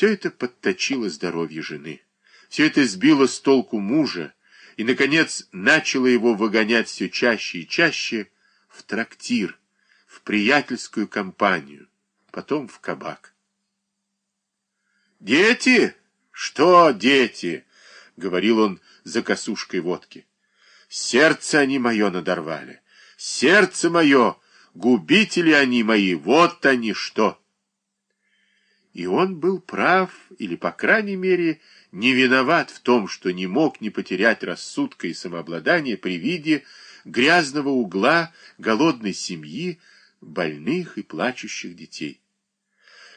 Все это подточило здоровье жены. Все это сбило с толку мужа и, наконец, начало его выгонять все чаще и чаще в трактир, в приятельскую компанию, потом в кабак. «Дети? Что дети?» — говорил он за косушкой водки. «Сердце они мое надорвали. Сердце мое, губители они мои, вот они что!» И он был прав, или, по крайней мере, не виноват в том, что не мог не потерять рассудка и самообладания при виде грязного угла голодной семьи, больных и плачущих детей.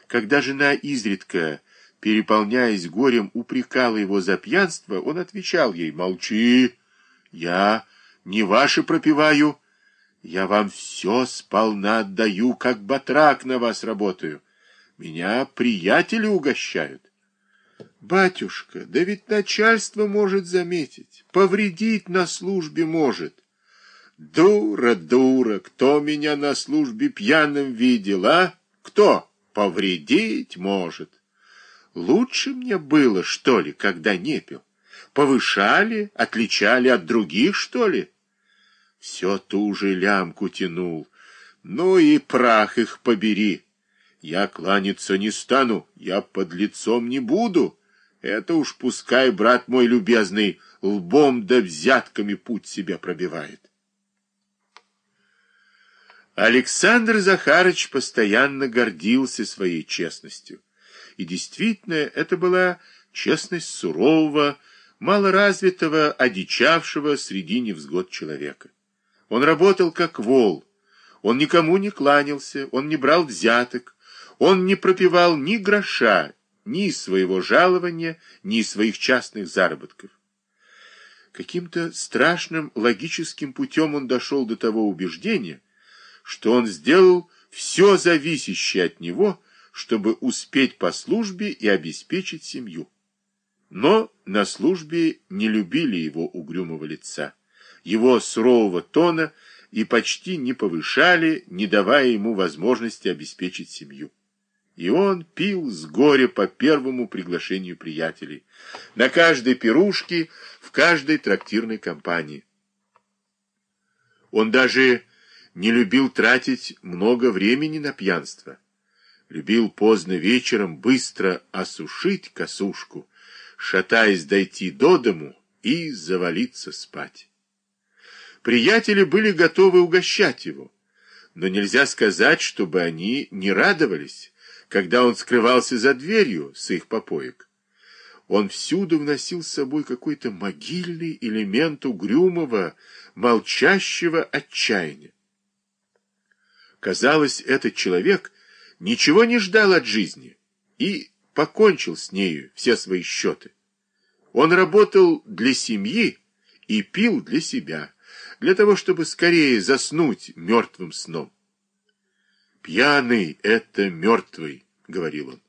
Когда жена изредка, переполняясь горем, упрекала его за пьянство, он отвечал ей «Молчи, я не ваше пропиваю, я вам все сполна отдаю, как батрак на вас работаю». Меня приятели угощают. Батюшка, да ведь начальство может заметить, повредить на службе может. Дура, дура, кто меня на службе пьяным видел, а? Кто? Повредить может. Лучше мне было, что ли, когда не пил? Повышали, отличали от других, что ли? Все ту же лямку тянул. Ну и прах их побери. Я кланяться не стану, я под лицом не буду. Это уж пускай, брат мой любезный, лбом да взятками путь себе пробивает. Александр Захарыч постоянно гордился своей честностью. И действительно, это была честность сурового, малоразвитого, одичавшего среди невзгод человека. Он работал как вол, он никому не кланялся, он не брал взяток, он не пропивал ни гроша, ни своего жалования, ни своих частных заработков. Каким-то страшным логическим путем он дошел до того убеждения, что он сделал все зависящее от него, чтобы успеть по службе и обеспечить семью. Но на службе не любили его угрюмого лица, его сурового тона и почти не повышали, не давая ему возможности обеспечить семью. И он пил с горя по первому приглашению приятелей, на каждой пирушке, в каждой трактирной компании. Он даже не любил тратить много времени на пьянство. Любил поздно вечером быстро осушить косушку, шатаясь дойти до дому и завалиться спать. Приятели были готовы угощать его, но нельзя сказать, чтобы они не радовались, когда он скрывался за дверью с их попоек. Он всюду вносил с собой какой-то могильный элемент угрюмого, молчащего отчаяния. Казалось, этот человек ничего не ждал от жизни и покончил с нею все свои счеты. Он работал для семьи и пил для себя, для того, чтобы скорее заснуть мертвым сном. «Пьяный — это мертвый», — говорил он.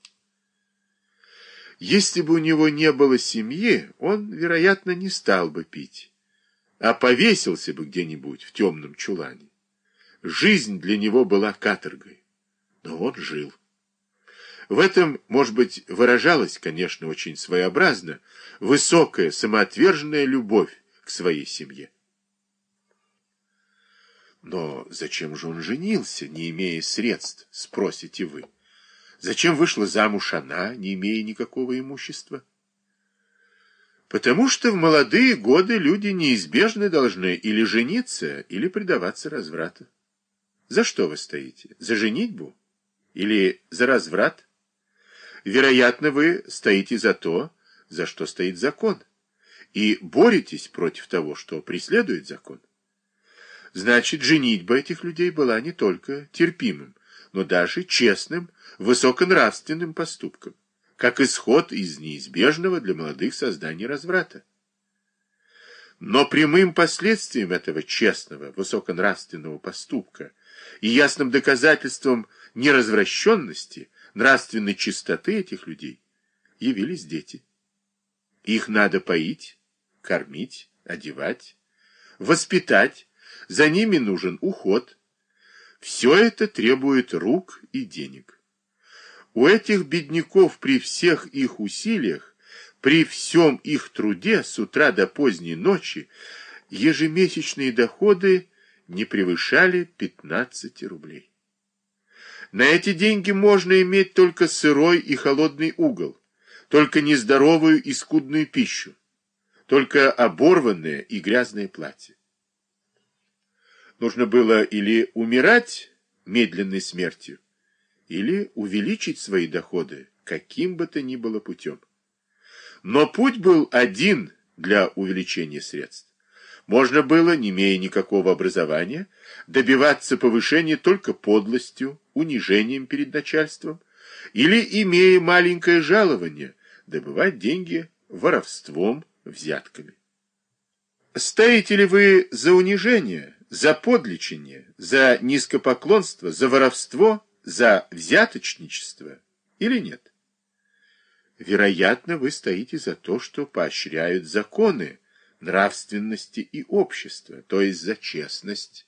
Если бы у него не было семьи, он, вероятно, не стал бы пить, а повесился бы где-нибудь в темном чулане. Жизнь для него была каторгой, но он жил. В этом, может быть, выражалась, конечно, очень своеобразно, высокая самоотверженная любовь к своей семье. Но зачем же он женился, не имея средств, спросите вы? Зачем вышла замуж она, не имея никакого имущества? Потому что в молодые годы люди неизбежно должны или жениться, или предаваться разврату. За что вы стоите? За женитьбу? Или за разврат? Вероятно, вы стоите за то, за что стоит закон, и боретесь против того, что преследует закон. Значит, женитьба этих людей была не только терпимым, но даже честным, высоконравственным поступком, как исход из неизбежного для молодых создания разврата. Но прямым последствием этого честного, высоконравственного поступка и ясным доказательством неразвращенности, нравственной чистоты этих людей явились дети. Их надо поить, кормить, одевать, воспитать, за ними нужен уход. Все это требует рук и денег. У этих бедняков при всех их усилиях, при всем их труде с утра до поздней ночи, ежемесячные доходы не превышали 15 рублей. На эти деньги можно иметь только сырой и холодный угол, только нездоровую и скудную пищу, только оборванное и грязное платье. Нужно было или умирать медленной смертью, или увеличить свои доходы каким бы то ни было путем. Но путь был один для увеличения средств. Можно было, не имея никакого образования, добиваться повышения только подлостью, унижением перед начальством, или, имея маленькое жалование, добывать деньги воровством, взятками. Стоите ли вы за унижение, за подличение, за низкопоклонство, за воровство, за взяточничество или нет? Вероятно, вы стоите за то, что поощряют законы, нравственности и общества, то есть за честность.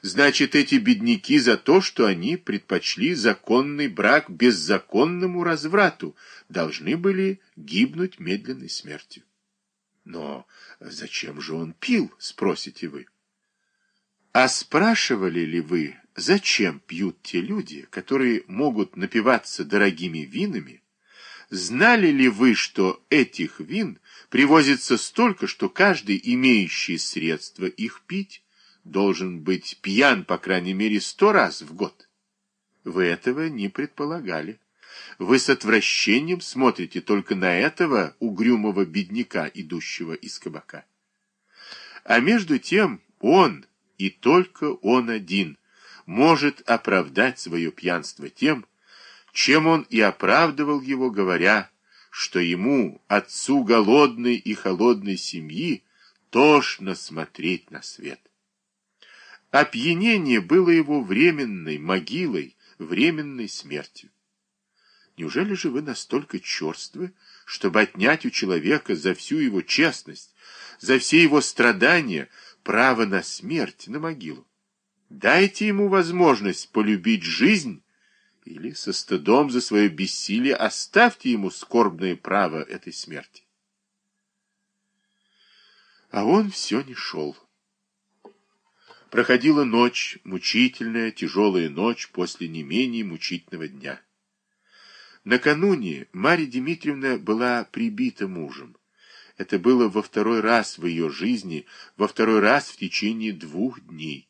Значит, эти бедняки за то, что они предпочли законный брак беззаконному разврату, должны были гибнуть медленной смертью. Но зачем же он пил, спросите вы? А спрашивали ли вы, зачем пьют те люди, которые могут напиваться дорогими винами? Знали ли вы, что этих вин привозится столько, что каждый, имеющий средства их пить, должен быть пьян, по крайней мере, сто раз в год? Вы этого не предполагали. Вы с отвращением смотрите только на этого угрюмого бедняка, идущего из кабака. А между тем он, и только он один, может оправдать свое пьянство тем, чем он и оправдывал его, говоря, что ему, отцу голодной и холодной семьи, тошно смотреть на свет. Опьянение было его временной могилой, временной смертью. Неужели же вы настолько черствы, чтобы отнять у человека за всю его честность, за все его страдания право на смерть, на могилу? Дайте ему возможность полюбить жизнь или со стыдом за свое бессилие оставьте ему скорбное право этой смерти. А он все не шел. Проходила ночь, мучительная, тяжелая ночь после не менее мучительного дня. Накануне Марья Дмитриевна была прибита мужем. Это было во второй раз в ее жизни, во второй раз в течение двух дней.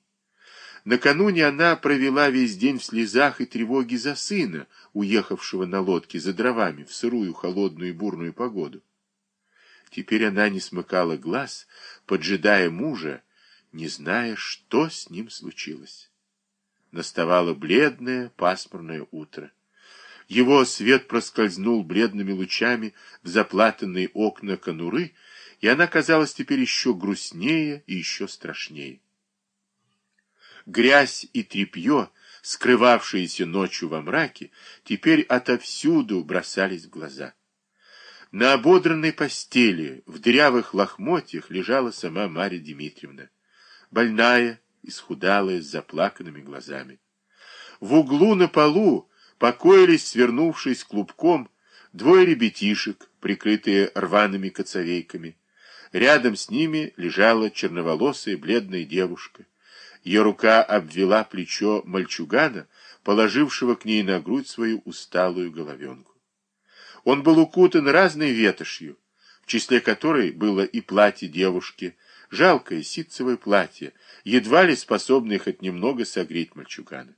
Накануне она провела весь день в слезах и тревоге за сына, уехавшего на лодке за дровами в сырую, холодную и бурную погоду. Теперь она не смыкала глаз, поджидая мужа, не зная, что с ним случилось. Наставало бледное, пасмурное утро. Его свет проскользнул бледными лучами в заплатанные окна конуры, и она казалась теперь еще грустнее и еще страшнее. Грязь и тряпье, скрывавшиеся ночью во мраке, теперь отовсюду бросались в глаза. На ободранной постели, в дырявых лохмотьях, лежала сама Марья Дмитриевна, больная, исхудалая, с заплаканными глазами. В углу на полу покоились, свернувшись клубком, двое ребятишек, прикрытые рваными коцовейками. Рядом с ними лежала черноволосая бледная девушка. Ее рука обвела плечо мальчугана, положившего к ней на грудь свою усталую головенку. Он был укутан разной ветошью, в числе которой было и платье девушки, жалкое ситцевое платье, едва ли способное хоть немного согреть мальчугана.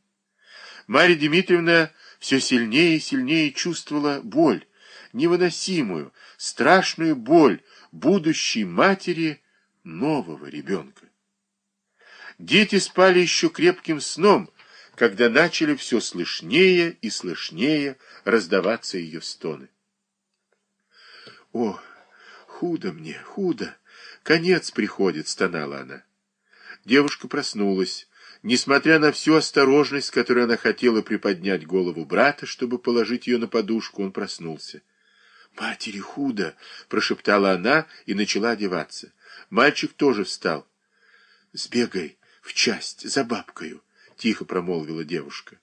Марья Дмитриевна все сильнее и сильнее чувствовала боль, невыносимую, страшную боль будущей матери нового ребенка. Дети спали еще крепким сном, когда начали все слышнее и слышнее раздаваться ее стоны. «О, худо мне, худо! Конец приходит!» — стонала она. Девушка проснулась. Несмотря на всю осторожность, с которой она хотела приподнять голову брата, чтобы положить ее на подушку, он проснулся. «Матери худо!» — прошептала она и начала одеваться. Мальчик тоже встал. «Сбегай!» в часть за бабкою, — тихо промолвила девушка.